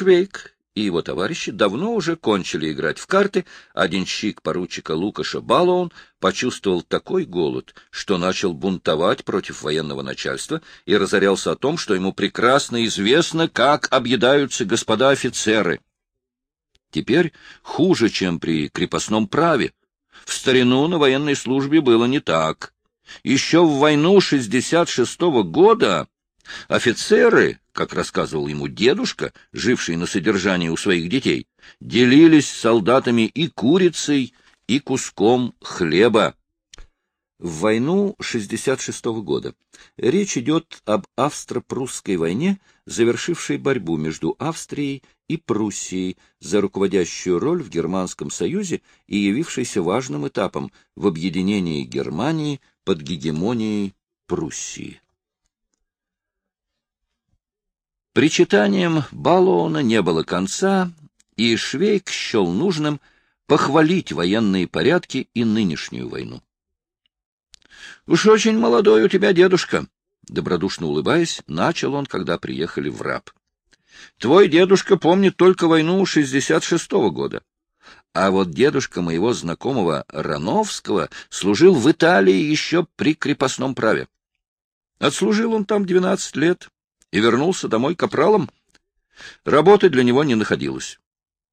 Швейк и его товарищи давно уже кончили играть в карты, один щик поручика Лукаша Балоун почувствовал такой голод, что начал бунтовать против военного начальства и разорялся о том, что ему прекрасно известно, как объедаются господа офицеры. Теперь хуже, чем при крепостном праве. В старину на военной службе было не так. Еще в войну 66-го года офицеры как рассказывал ему дедушка, живший на содержании у своих детей, делились с солдатами и курицей, и куском хлеба. В войну 66 -го года речь идет об австро-прусской войне, завершившей борьбу между Австрией и Пруссией за руководящую роль в Германском Союзе и явившейся важным этапом в объединении Германии под гегемонией Пруссии. Причитанием Балоуна не было конца, и Швейк счел нужным похвалить военные порядки и нынешнюю войну. — Уж очень молодой у тебя дедушка, — добродушно улыбаясь, начал он, когда приехали в раб. — Твой дедушка помнит только войну 66-го года. А вот дедушка моего знакомого Рановского служил в Италии еще при крепостном праве. Отслужил он там двенадцать лет, и вернулся домой капралом. Работы для него не находилось.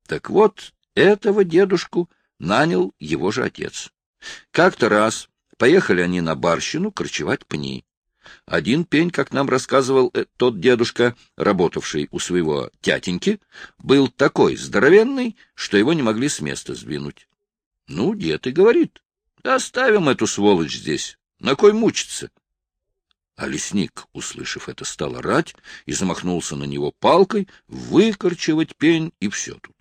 Так вот, этого дедушку нанял его же отец. Как-то раз поехали они на барщину корчевать пни. Один пень, как нам рассказывал э, тот дедушка, работавший у своего тятеньки, был такой здоровенный, что его не могли с места сдвинуть. Ну, дед и говорит, оставим эту сволочь здесь, на кой мучиться? А лесник, услышав это, стал орать и замахнулся на него палкой, выкорчевать пень, и все тут.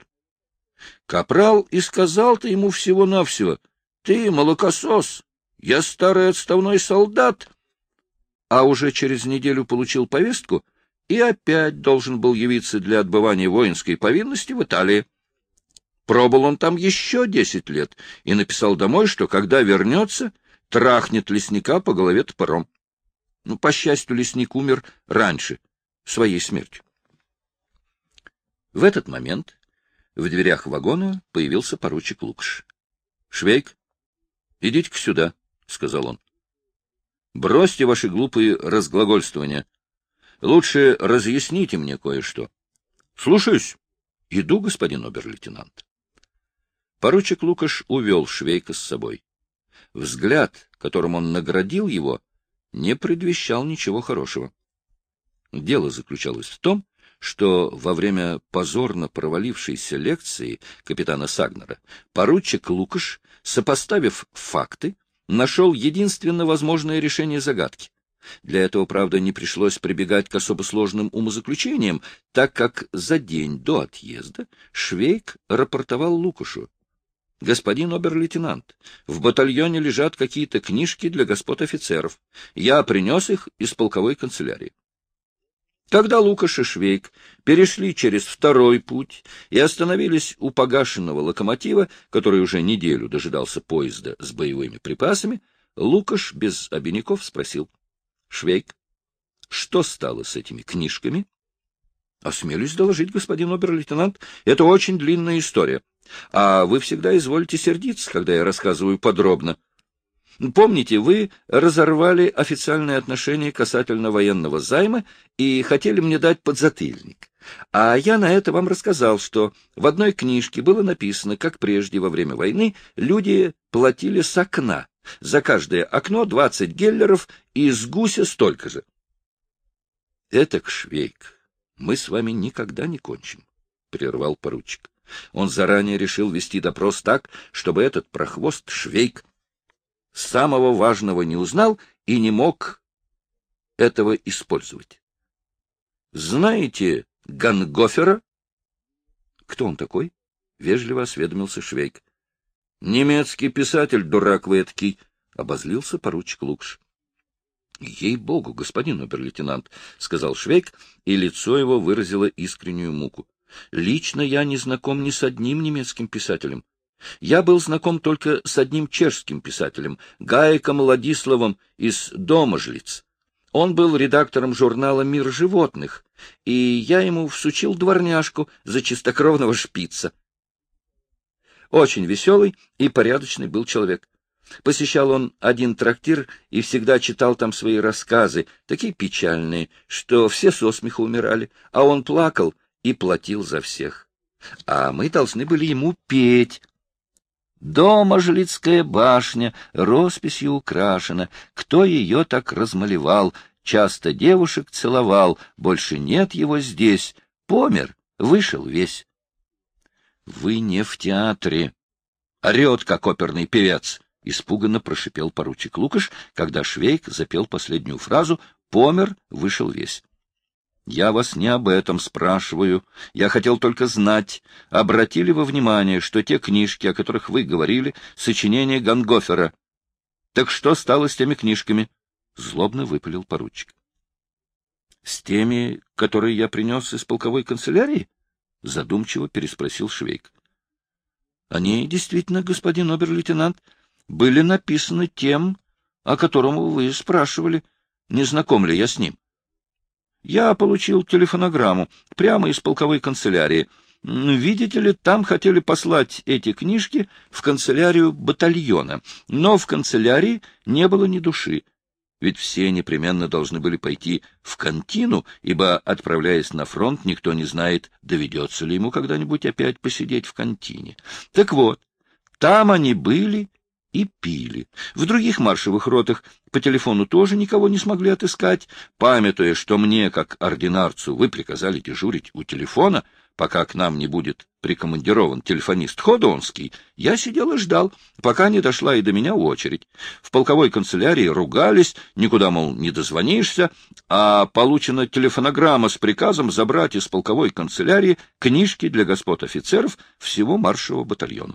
Капрал и сказал-то ему всего-навсего, «Ты молокосос, я старый отставной солдат». А уже через неделю получил повестку и опять должен был явиться для отбывания воинской повинности в Италии. Пробыл он там еще десять лет и написал домой, что когда вернется, трахнет лесника по голове топором. Ну, по счастью, лесник умер раньше, своей смертью. В этот момент в дверях вагона появился поручик Лукаш. — Швейк, идите-ка сюда, — сказал он. — Бросьте ваши глупые разглагольствования. Лучше разъясните мне кое-что. — Слушаюсь. — Иду, господин обер-лейтенант. Поручик Лукаш увел Швейка с собой. Взгляд, которым он наградил его, не предвещал ничего хорошего. Дело заключалось в том, что во время позорно провалившейся лекции капитана Сагнера поручик Лукаш, сопоставив факты, нашел единственно возможное решение загадки. Для этого, правда, не пришлось прибегать к особо сложным умозаключениям, так как за день до отъезда Швейк рапортовал Лукашу. Господин обер-лейтенант, в батальоне лежат какие-то книжки для господ офицеров. Я принес их из полковой канцелярии. Когда Лукаш и Швейк перешли через второй путь и остановились у погашенного локомотива, который уже неделю дожидался поезда с боевыми припасами, Лукаш без обиняков спросил. — Швейк, что стало с этими книжками? — Осмелюсь доложить, господин обер-лейтенант, это очень длинная история. А вы всегда изволите сердиться, когда я рассказываю подробно. Помните, вы разорвали официальные отношения касательно военного займа и хотели мне дать подзатыльник. А я на это вам рассказал, что в одной книжке было написано, как прежде во время войны люди платили с окна. За каждое окно двадцать геллеров и с гуся столько же. — Это, Швейк, мы с вами никогда не кончим, — прервал поручик. Он заранее решил вести допрос так, чтобы этот прохвост Швейк самого важного не узнал и не мог этого использовать. Знаете Гангофера? Кто он такой? Вежливо осведомился Швейк. Немецкий писатель, дурак вы эткий, обозлился поручик Лукш. — Ей-богу, господин обер-лейтенант, — сказал Швейк, и лицо его выразило искреннюю муку. Лично я не знаком ни с одним немецким писателем. Я был знаком только с одним чешским писателем, Гаеком Ладиславом из Доможлиц. Он был редактором журнала «Мир животных», и я ему всучил дворняжку за чистокровного шпица. Очень веселый и порядочный был человек. Посещал он один трактир и всегда читал там свои рассказы, такие печальные, что все со смеху умирали, а он плакал и платил за всех. А мы должны были ему петь. Дома Жлицкая башня росписью украшена, кто ее так размалевал, часто девушек целовал, больше нет его здесь, помер, вышел весь. Вы не в театре. Орет, как оперный певец. Испуганно прошипел поручик Лукаш, когда Швейк запел последнюю фразу «Помер, вышел весь». Я вас не об этом спрашиваю. Я хотел только знать, обратили вы внимание, что те книжки, о которых вы говорили, сочинения Гангофера. Так что стало с теми книжками? Злобно выпалил поручик. С теми, которые я принес из полковой канцелярии? Задумчиво переспросил Швейк. Они действительно, господин обер-лейтенант, были написаны тем, о котором вы спрашивали, не знаком ли я с ним. Я получил телефонограмму прямо из полковой канцелярии. Видите ли, там хотели послать эти книжки в канцелярию батальона, но в канцелярии не было ни души. Ведь все непременно должны были пойти в контину, ибо, отправляясь на фронт, никто не знает, доведется ли ему когда-нибудь опять посидеть в контине. Так вот, там они были и пили. В других маршевых ротах по телефону тоже никого не смогли отыскать. Памятуя, что мне, как ординарцу, вы приказали дежурить у телефона, пока к нам не будет прикомандирован телефонист Ходонский, я сидел и ждал, пока не дошла и до меня очередь. В полковой канцелярии ругались, никуда, мол, не дозвонишься, а получена телефонограмма с приказом забрать из полковой канцелярии книжки для господ офицеров всего маршевого батальона.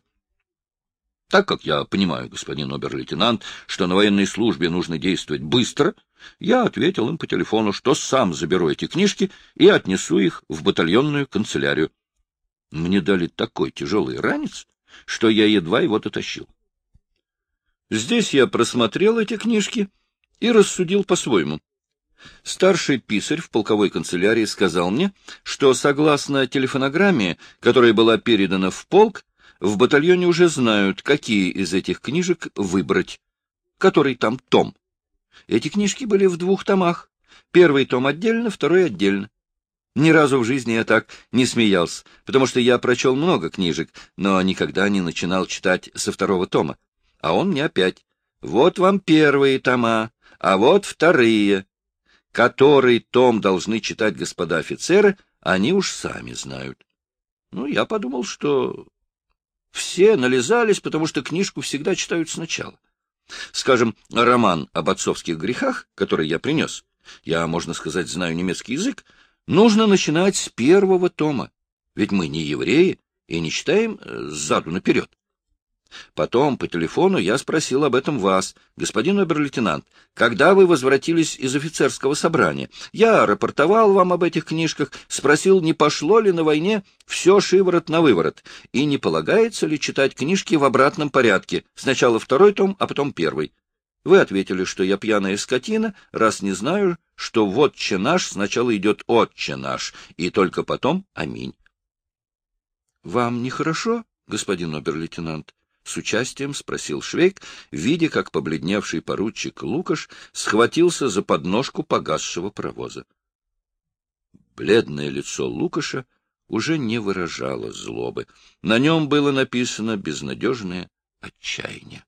Так как я понимаю, господин обер-лейтенант, что на военной службе нужно действовать быстро, я ответил им по телефону, что сам заберу эти книжки и отнесу их в батальонную канцелярию. Мне дали такой тяжелый ранец, что я едва его дотащил. Здесь я просмотрел эти книжки и рассудил по-своему. Старший писарь в полковой канцелярии сказал мне, что, согласно телефонограмме, которая была передана в полк, в батальоне уже знают, какие из этих книжек выбрать, который там том. Эти книжки были в двух томах. Первый том отдельно, второй отдельно. Ни разу в жизни я так не смеялся, потому что я прочел много книжек, но никогда не начинал читать со второго тома. А он мне опять. Вот вам первые тома, а вот вторые. Который том должны читать господа офицеры, они уж сами знают. Ну, я подумал, что все нализались, потому что книжку всегда читают сначала. Скажем, роман об отцовских грехах, который я принес, я, можно сказать, знаю немецкий язык, нужно начинать с первого тома, ведь мы не евреи и не читаем э, сзаду наперед. Потом по телефону я спросил об этом вас, господин обер-лейтенант, когда вы возвратились из офицерского собрания. Я рапортовал вам об этих книжках, спросил, не пошло ли на войне все шиворот на выворот, и не полагается ли читать книжки в обратном порядке, сначала второй том, а потом первый. Вы ответили, что я пьяная скотина, раз не знаю, что «Вотче наш» сначала идет «Отче наш», и только потом «Аминь». — Вам нехорошо, господин обер-лейтенант? — с участием спросил Швейк, видя, как побледневший поручик Лукаш схватился за подножку погасшего паровоза. Бледное лицо Лукаша уже не выражало злобы. На нем было написано безнадежное отчаяние.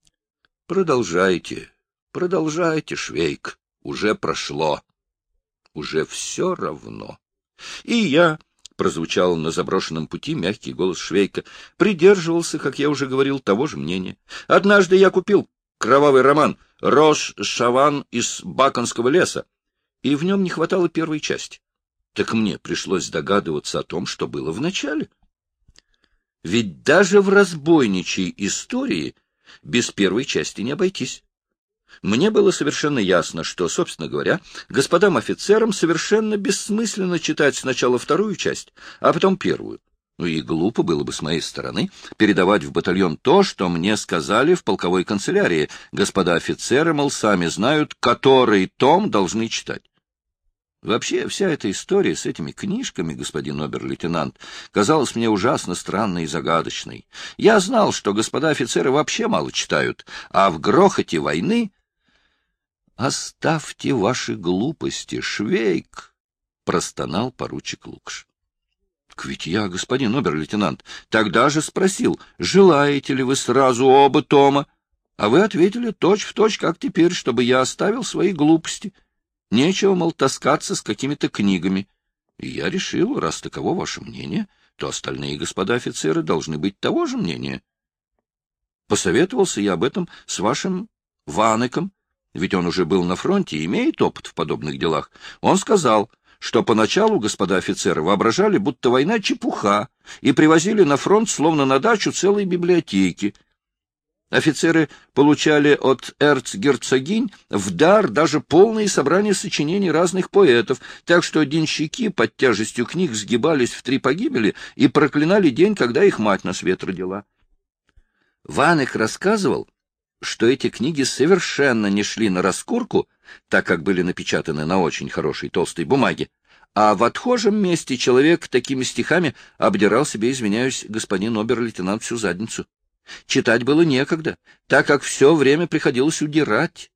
— Продолжайте, продолжайте, Швейк, уже прошло. Уже все равно. И я прозвучал на заброшенном пути мягкий голос Швейка, придерживался, как я уже говорил, того же мнения. Однажды я купил кровавый роман «Рош Шаван из Баконского леса», и в нем не хватало первой части. Так мне пришлось догадываться о том, что было в начале. Ведь даже в разбойничьей истории без первой части не обойтись. Мне было совершенно ясно, что, собственно говоря, господам офицерам совершенно бессмысленно читать сначала вторую часть, а потом первую. Ну и глупо было бы с моей стороны передавать в батальон то, что мне сказали в полковой канцелярии. Господа офицеры, мол, сами знают, который том должны читать. Вообще, вся эта история с этими книжками, господин обер-лейтенант, казалась мне ужасно странной и загадочной. Я знал, что господа офицеры вообще мало читают, а в грохоте войны... «Оставьте ваши глупости, Швейк!» — простонал поручик Лукш. — Ведь я, господин обер-лейтенант, тогда же спросил, желаете ли вы сразу оба тома? А вы ответили точь-в-точь, точь, как теперь, чтобы я оставил свои глупости. Нечего, мол, таскаться с какими-то книгами. И я решил, раз таково ваше мнение, то остальные господа офицеры должны быть того же мнения. Посоветовался я об этом с вашим Ванеком, ведь он уже был на фронте и имеет опыт в подобных делах. Он сказал, что поначалу господа офицеры воображали, будто война чепуха, и привозили на фронт, словно на дачу, целые библиотеки. Офицеры получали от эрцгерцогинь в дар даже полные собрания сочинений разных поэтов, так что денщики под тяжестью книг сгибались в три погибели и проклинали день, когда их мать на свет родила. Ванек рассказывал, что эти книги совершенно не шли на раскурку, так как были напечатаны на очень хорошей толстой бумаге, а в отхожем месте человек такими стихами обдирал себе, извиняюсь, господин обер-лейтенант, всю задницу. Читать было некогда, так как все время приходилось удирать.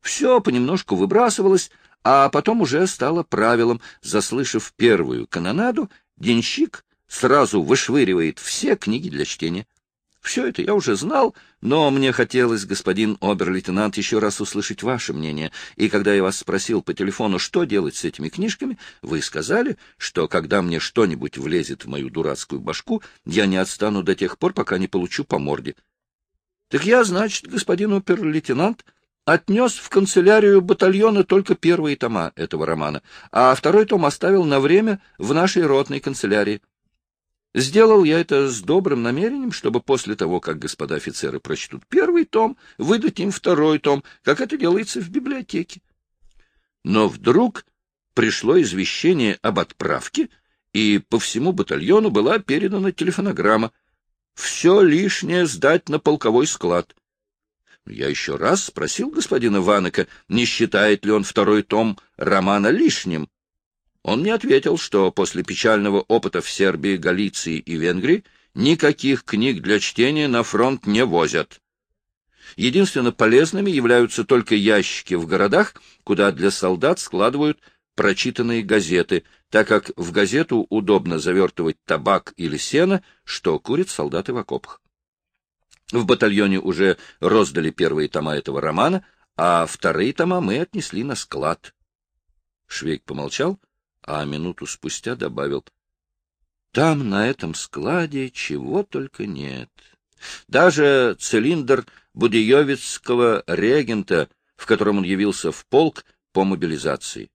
Все понемножку выбрасывалось, а потом уже стало правилом, заслышав первую канонаду, денщик сразу вышвыривает все книги для чтения. Все это я уже знал, но мне хотелось, господин обер-лейтенант, еще раз услышать ваше мнение. И когда я вас спросил по телефону, что делать с этими книжками, вы сказали, что когда мне что-нибудь влезет в мою дурацкую башку, я не отстану до тех пор, пока не получу по морде. Так я, значит, господин обер-лейтенант, отнес в канцелярию батальона только первые тома этого романа, а второй том оставил на время в нашей ротной канцелярии. Сделал я это с добрым намерением, чтобы после того, как господа офицеры прочтут первый том, выдать им второй том, как это делается в библиотеке. Но вдруг пришло извещение об отправке, и по всему батальону была передана телефонограмма. Все лишнее сдать на полковой склад. Я еще раз спросил господина Ванека, не считает ли он второй том романа лишним. Он мне ответил, что после печального опыта в Сербии, Галиции и Венгрии никаких книг для чтения на фронт не возят. Единственно полезными являются только ящики в городах, куда для солдат складывают прочитанные газеты, так как в газету удобно завертывать табак или сено, что курят солдаты в окопах. В батальоне уже роздали первые тома этого романа, а вторые тома мы отнесли на склад. Швейк помолчал, а минуту спустя добавил, «Там, на этом складе, чего только нет. Даже цилиндр Будиевицкого регента, в котором он явился в полк по мобилизации.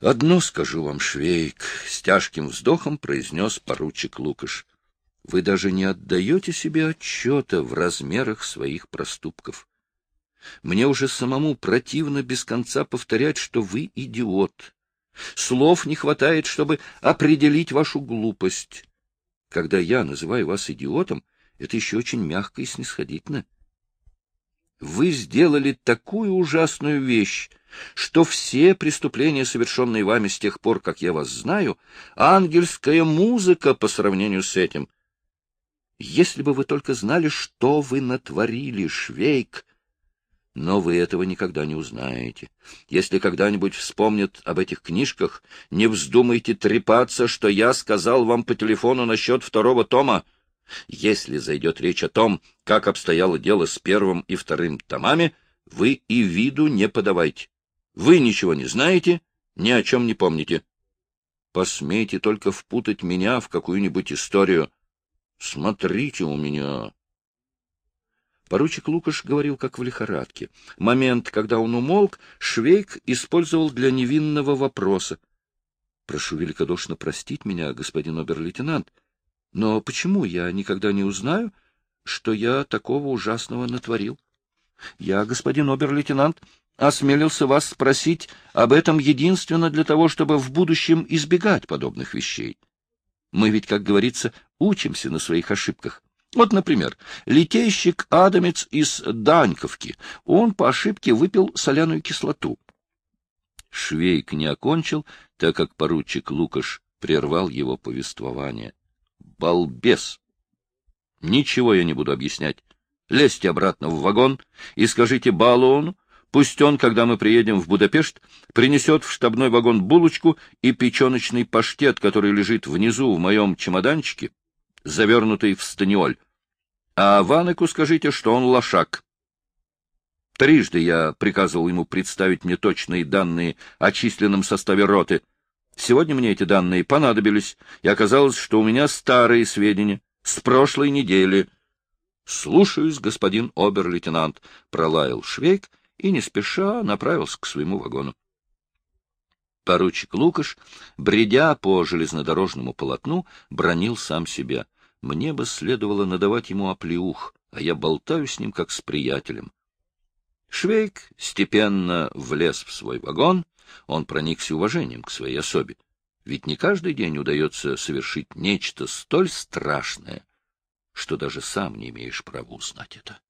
«Одно скажу вам, Швейк», — с тяжким вздохом произнес поручик Лукаш. «Вы даже не отдаете себе отчета в размерах своих проступков. Мне уже самому противно без конца повторять, что вы идиот. Слов не хватает, чтобы определить вашу глупость. Когда я называю вас идиотом, это еще очень мягко и снисходительно. Вы сделали такую ужасную вещь, что все преступления, совершенные вами с тех пор, как я вас знаю, ангельская музыка по сравнению с этим. Если бы вы только знали, что вы натворили, Швейк, но вы этого никогда не узнаете. Если когда-нибудь вспомнят об этих книжках, не вздумайте трепаться, что я сказал вам по телефону насчет второго тома. Если зайдет речь о том, как обстояло дело с первым и вторым томами, вы и виду не подавайте. Вы ничего не знаете, ни о чем не помните. Посмейте только впутать меня в какую-нибудь историю. Смотрите у меня. Поручик Лукаш говорил как в лихорадке. Момент, когда он умолк, Швейк использовал для невинного вопроса. — Прошу великодушно простить меня, господин обер-лейтенант, но почему я никогда не узнаю, что я такого ужасного натворил? Я, господин обер-лейтенант, осмелился вас спросить об этом единственно для того, чтобы в будущем избегать подобных вещей. Мы ведь, как говорится, учимся на своих ошибках. Вот, например, литейщик Адамец из Даньковки. Он по ошибке выпил соляную кислоту. Швейк не окончил, так как поручик Лукаш прервал его повествование. «Балбес! Ничего я не буду объяснять. Лезьте обратно в вагон и скажите Балуону, пусть он, когда мы приедем в Будапешт, принесет в штабной вагон булочку и печеночный паштет, который лежит внизу в моем чемоданчике, завернутый в станиоль. А Ванеку скажите, что он лошак. Трижды я приказывал ему представить мне точные данные о численном составе роты. Сегодня мне эти данные понадобились, и оказалось, что у меня старые сведения, с прошлой недели. — Слушаюсь, господин обер-лейтенант, — пролаял Швейк и не спеша направился к своему вагону. Поручик Лукаш, бредя по железнодорожному полотну, бронил сам себя. Мне бы следовало надавать ему оплеух, а я болтаю с ним, как с приятелем. Швейк степенно влез в свой вагон, он проникся уважением к своей особе. Ведь не каждый день удается совершить нечто столь страшное, что даже сам не имеешь права узнать это.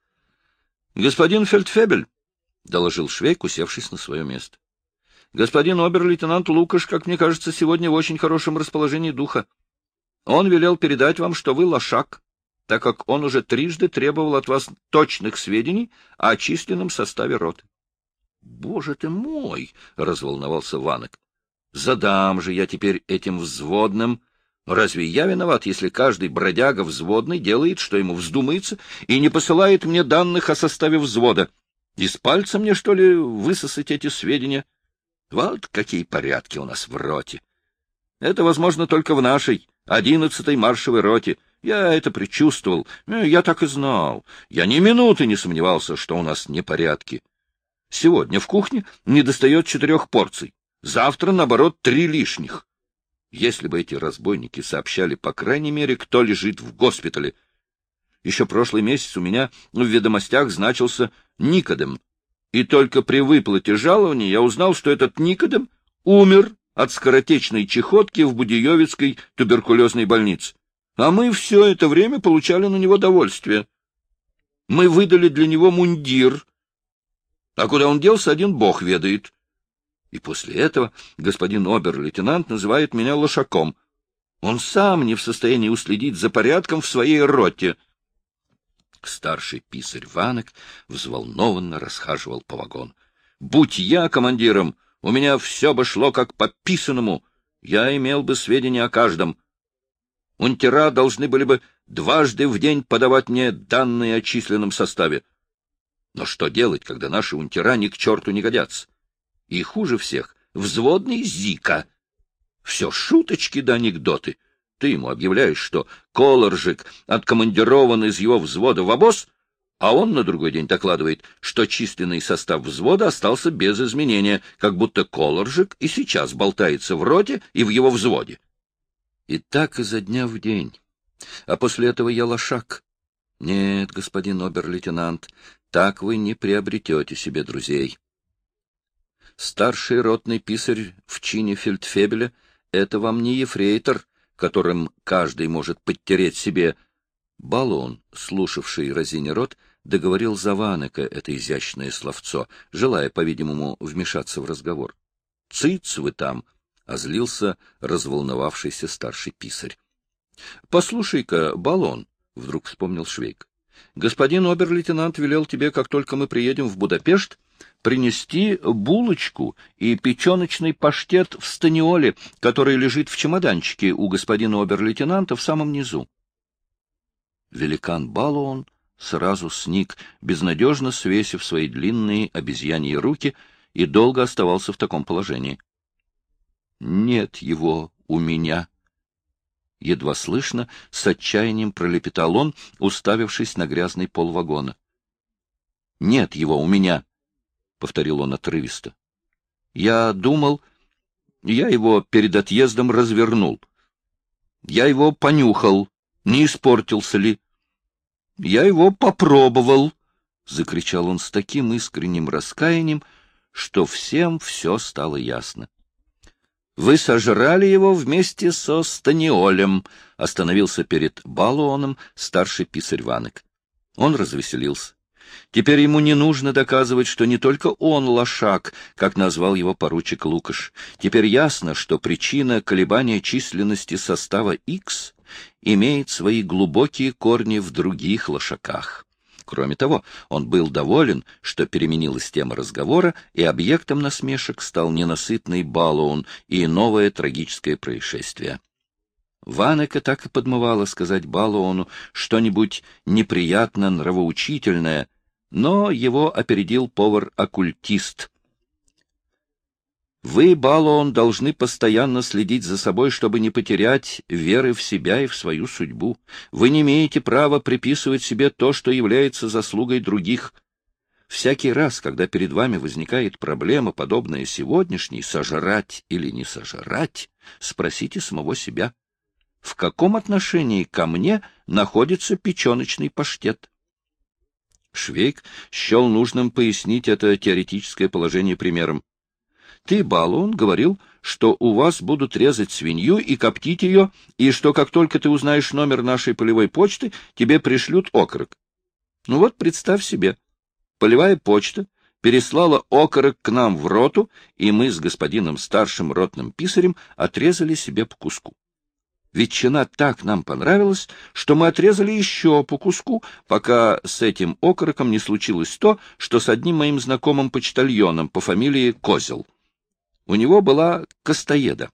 — Господин Фельдфебель, — доложил Швейк, усевшись на свое место. — Господин обер-лейтенант Лукаш, как мне кажется, сегодня в очень хорошем расположении духа. Он велел передать вам, что вы лошак, так как он уже трижды требовал от вас точных сведений о численном составе роты. — Боже ты мой! — разволновался Ванок. — Задам же я теперь этим взводным. Разве я виноват, если каждый бродяга взводный делает, что ему вздумается, и не посылает мне данных о составе взвода? Из пальца мне, что ли, высосать эти сведения? Вот какие порядки у нас в роте! Это возможно только в нашей, одиннадцатой маршевой роте. Я это предчувствовал, э, я так и знал. Я ни минуты не сомневался, что у нас непорядки. Сегодня в кухне недостает четырех порций, завтра, наоборот, три лишних. Если бы эти разбойники сообщали, по крайней мере, кто лежит в госпитале. Еще прошлый месяц у меня в ведомостях значился Никодем, и только при выплате жалования я узнал, что этот Никодем умер от скоротечной чехотки в Будиевицкой туберкулезной больнице. А мы все это время получали на него довольствие. Мы выдали для него мундир. А куда он делся, один бог ведает. И после этого господин обер-лейтенант называет меня лошаком. Он сам не в состоянии уследить за порядком в своей роте. Старший писарь Ванок взволнованно расхаживал по вагону. — Будь я командиром, у меня все бы шло как по писанному. Я имел бы сведения о каждом. Унтера должны были бы дважды в день подавать мне данные о численном составе. Но что делать, когда наши унтера ни к черту не годятся? И хуже всех — взводный Зика. Все шуточки да анекдоты. Ты ему объявляешь, что Колоржик откомандирован из его взвода в обоз — а он на другой день докладывает, что численный состав взвода остался без изменения, как будто Колоржик и сейчас болтается в роте и в его взводе. И так изо дня в день. А после этого я лошак. Нет, господин обер-лейтенант, так вы не приобретете себе друзей. Старший ротный писарь в чине фельдфебеля — это вам не ефрейтор, которым каждый может подтереть себе баллон, слушавший разине рот, — договорил Заванека это изящное словцо, желая, по-видимому, вмешаться в разговор. — Цыц вы там! — озлился разволновавшийся старший писарь. — Послушай-ка, Баллон, — вдруг вспомнил Швейк, — господин обер-лейтенант велел тебе, как только мы приедем в Будапешт, принести булочку и печеночный паштет в станиоле, который лежит в чемоданчике у господина обер-лейтенанта в самом низу. Великан Баллон сразу сник, безнадежно свесив свои длинные обезьяньи руки, и долго оставался в таком положении. «Нет его у меня!» Едва слышно, с отчаянием пролепетал он, уставившись на грязный пол вагона. «Нет его у меня!» — повторил он отрывисто. «Я думал, я его перед отъездом развернул. Я его понюхал, не испортился ли. Я его попробовал, — закричал он с таким искренним раскаянием, что всем все стало ясно. Вы сожрали его вместе со Станиолем, — остановился перед Балуоном старший писарь Ванек. Он развеселился. Теперь ему не нужно доказывать, что не только он лошак, как назвал его поручик Лукаш. Теперь ясно, что причина колебания численности состава X имеет свои глубокие корни в других лошаках. Кроме того, он был доволен, что переменилась тема разговора, и объектом насмешек стал ненасытный Балоун и новое трагическое происшествие. Ванека так и подмывала сказать Балуону что-нибудь неприятно нравоучительное, но его опередил повар-оккультист. Вы, Балуон, должны постоянно следить за собой, чтобы не потерять веры в себя и в свою судьбу. Вы не имеете права приписывать себе то, что является заслугой других. Всякий раз, когда перед вами возникает проблема, подобная сегодняшней, сожрать или не сожрать, спросите самого себя, в каком отношении ко мне находится печеночный паштет? Швейк счел нужным пояснить это теоретическое положение примером. Ты, Балуон, говорил, что у вас будут резать свинью и коптить ее, и что как только ты узнаешь номер нашей полевой почты, тебе пришлют окорок. Ну вот, представь себе, полевая почта переслала окорок к нам в роту, и мы с господином старшим ротным писарем отрезали себе по куску. Ветчина так нам понравилась, что мы отрезали еще по куску, пока с этим окороком не случилось то, что с одним моим знакомым почтальоном по фамилии Козел. У него была костоеда.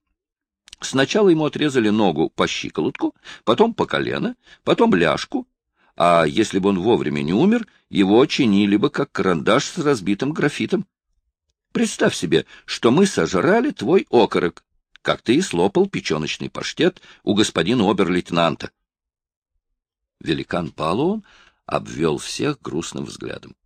Сначала ему отрезали ногу по щиколотку, потом по колено, потом ляжку, а если бы он вовремя не умер, его чинили бы как карандаш с разбитым графитом. Представь себе, что мы сожрали твой окорок, как ты и слопал печеночный паштет у господина обер-лейтенанта. Великан Палуон обвел всех грустным взглядом.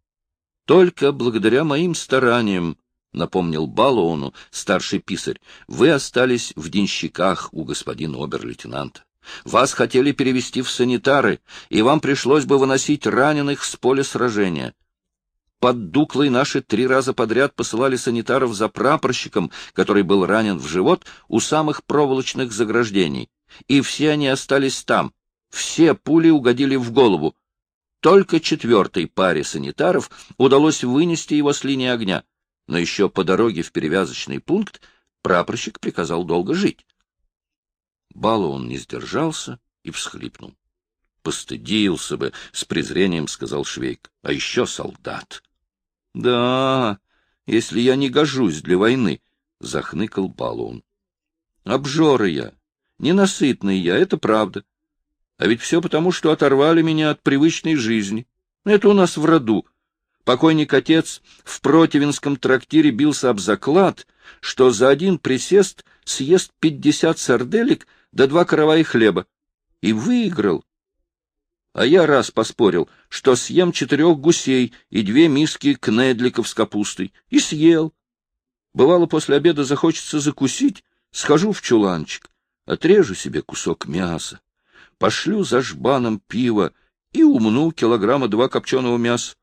— Только благодаря моим стараниям, — напомнил Балуону старший писарь, — вы остались в денщиках у господина обер-лейтенанта. Вас хотели перевести в санитары, и вам пришлось бы выносить раненых с поля сражения. Под Дуклой наши три раза подряд посылали санитаров за прапорщиком, который был ранен в живот у самых проволочных заграждений. И все они остались там. Все пули угодили в голову. Только четвертой паре санитаров удалось вынести его с линии огня. Но еще по дороге в перевязочный пункт прапорщик приказал долго жить. Балу он не сдержался и всхлипнул. — Постыдился бы, — с презрением сказал Швейк. — А еще солдат. — Да, если я не гожусь для войны, — захныкал Балуон. — Обжора я, ненасытный я, это правда. А ведь все потому, что оторвали меня от привычной жизни. Это у нас в роду. Покойник-отец в противенском трактире бился об заклад, что за один присест съест пятьдесят сарделек да два каравая хлеба. И выиграл, а я раз поспорил, что съем четырех гусей и две миски кнедликов с капустой. И съел. Бывало, после обеда захочется закусить, схожу в чуланчик, отрежу себе кусок мяса, пошлю за жбаном пива и умну килограмма два копченого мяса.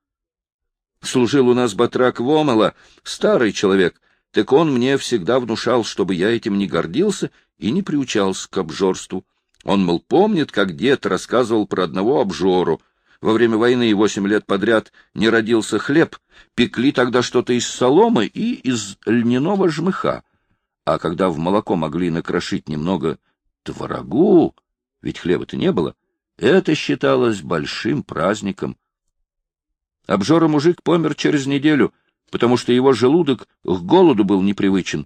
Служил у нас батрак Вомала, старый человек, так он мне всегда внушал, чтобы я этим не гордился и не приучался к обжорству. Он, мол, помнит, как дед рассказывал про одного обжору. Во время войны восемь лет подряд не родился хлеб, пекли тогда что-то из соломы и из льняного жмыха. А когда в молоко могли накрошить немного творогу, ведь хлеба-то не было, это считалось большим праздником. Обжора мужик помер через неделю, потому что его желудок к голоду был непривычен.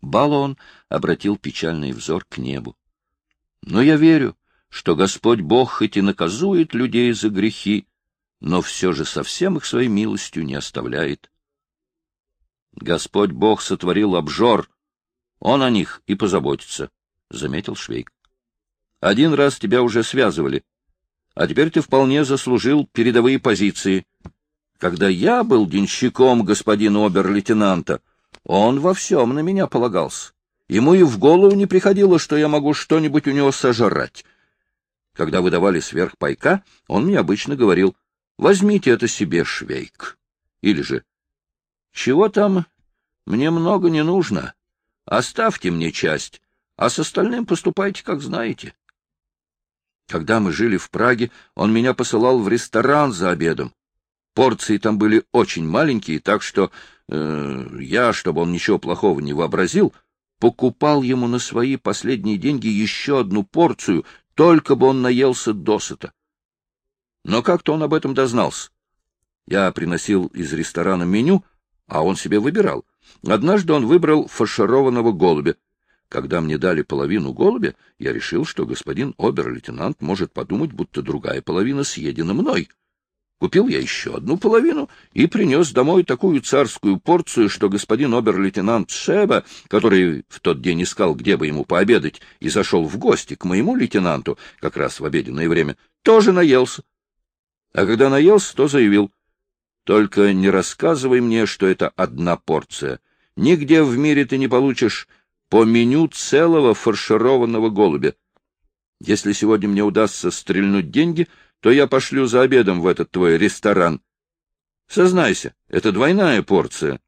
Балон обратил печальный взор к небу. Но я верю, что Господь Бог хоть и наказует людей за грехи, но все же совсем их своей милостью не оставляет. Господь Бог сотворил обжор, он о них и позаботится, — заметил Швейк. Один раз тебя уже связывали, а теперь ты вполне заслужил передовые позиции. Когда я был денщиком господина обер-лейтенанта, он во всем на меня полагался. Ему и в голову не приходило, что я могу что-нибудь у него сожрать. Когда выдавали сверх пайка, он мне обычно говорил, возьмите это себе, швейк. Или же, чего там, мне много не нужно. Оставьте мне часть, а с остальным поступайте, как знаете. Когда мы жили в Праге, он меня посылал в ресторан за обедом. Порции там были очень маленькие, так что э, я, чтобы он ничего плохого не вообразил, покупал ему на свои последние деньги еще одну порцию, только бы он наелся досыта. Но как-то он об этом дознался. Я приносил из ресторана меню, а он себе выбирал. Однажды он выбрал фаршированного голубя. Когда мне дали половину голубя, я решил, что господин обер-лейтенант может подумать, будто другая половина съедена мной. Купил я еще одну половину и принес домой такую царскую порцию, что господин обер-лейтенант Шеба, который в тот день искал, где бы ему пообедать, и зашел в гости к моему лейтенанту, как раз в обеденное время, тоже наелся. А когда наелся, то заявил, «Только не рассказывай мне, что это одна порция. Нигде в мире ты не получишь по меню целого фаршированного голубя. Если сегодня мне удастся стрельнуть деньги — то я пошлю за обедом в этот твой ресторан. Сознайся, это двойная порция.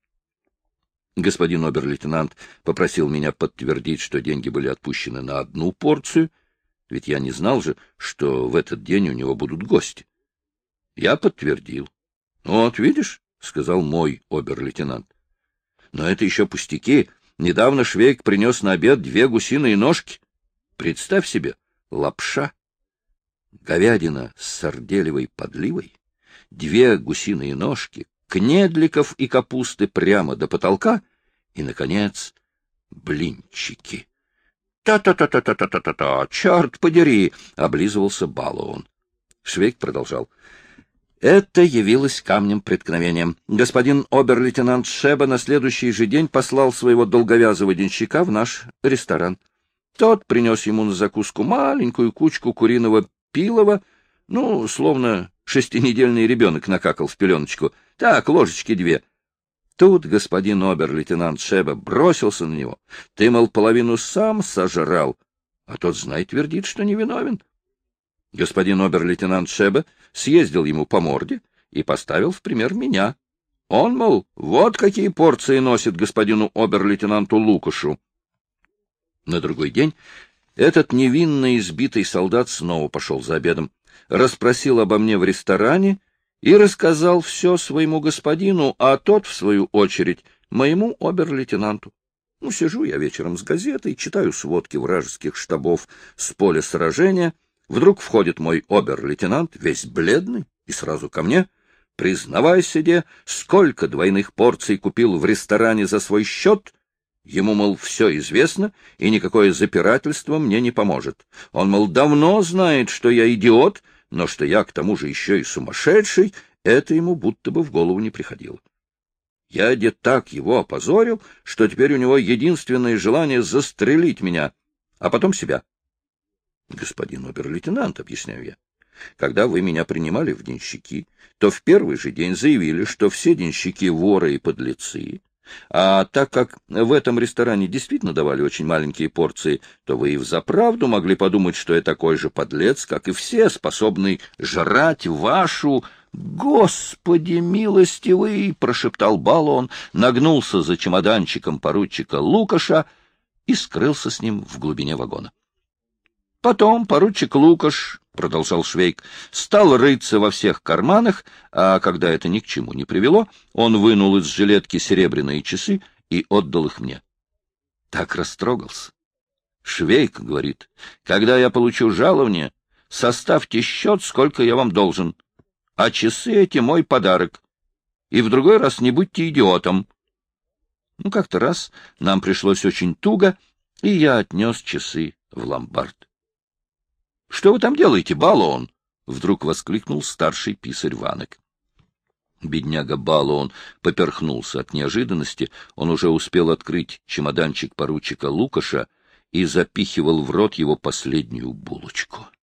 Господин обер-лейтенант попросил меня подтвердить, что деньги были отпущены на одну порцию, ведь я не знал же, что в этот день у него будут гости. Я подтвердил. — Вот, видишь, — сказал мой обер-лейтенант. — Но это еще пустяки. Недавно Швейк принес на обед две гусиные ножки. Представь себе, лапша говядина с сарделевой подливой, две гусиные ножки, кнедликов и капусты прямо до потолка и, наконец, блинчики. «Та-та-та-та-та-та-та-та! Черт подери!» — облизывался Балуон. Швейк продолжал. Это явилось камнем преткновением. Господин обер-лейтенант Шеба на следующий же день послал своего долговязого денщика в наш ресторан. Тот принес ему на закуску маленькую кучку куриного Пилова, ну, словно шестинедельный ребенок накакал в пеленочку. Так, ложечки две. Тут господин обер-лейтенант Шеба бросился на него. Ты, мол, половину сам сожрал, а тот, знай, твердит, что невиновен. Господин обер-лейтенант Шеба съездил ему по морде и поставил в пример меня. Он, мол, вот какие порции носит господину обер-лейтенанту Лукашу. На другой день этот невинно избитый солдат снова пошел за обедом, расспросил обо мне в ресторане и рассказал все своему господину, а тот, в свою очередь, моему обер-лейтенанту. Ну, сижу я вечером с газетой, читаю сводки вражеских штабов с поля сражения. Вдруг входит мой обер-лейтенант, весь бледный, и сразу ко мне. Признавайся, де, сколько двойных порций купил в ресторане за свой счет Ему, мол, все известно, и никакое запирательство мне не поможет. Он, мол, давно знает, что я идиот, но что я к тому же еще и сумасшедший, это ему будто бы в голову не приходило. Я де так его опозорил, что теперь у него единственное желание застрелить меня, а потом себя. Господин обер-лейтенант, объясняю я, когда вы меня принимали в денщики, то в первый же день заявили, что все денщики воры и подлецы, а так как в этом ресторане действительно давали очень маленькие порции, то вы и взаправду могли подумать, что я такой же подлец, как и все, способный жрать вашу... «Господи милостивый!» — прошептал Балон, нагнулся за чемоданчиком поручика Лукаша и скрылся с ним в глубине вагона. Потом поручик Лукаш, — продолжал Швейк, — стал рыться во всех карманах, а когда это ни к чему не привело, он вынул из жилетки серебряные часы и отдал их мне. Так растрогался. Швейк говорит, когда я получу жалование, составьте счет, сколько я вам должен, а часы эти мой подарок. И в другой раз не будьте идиотом. Ну, как-то раз нам пришлось очень туго, и я отнес часы в ломбард. — Что вы там делаете, баллон? — вдруг воскликнул старший писарь Ванек. Бедняга Баллон поперхнулся от неожиданности, он уже успел открыть чемоданчик поручика Лукаша и запихивал в рот его последнюю булочку.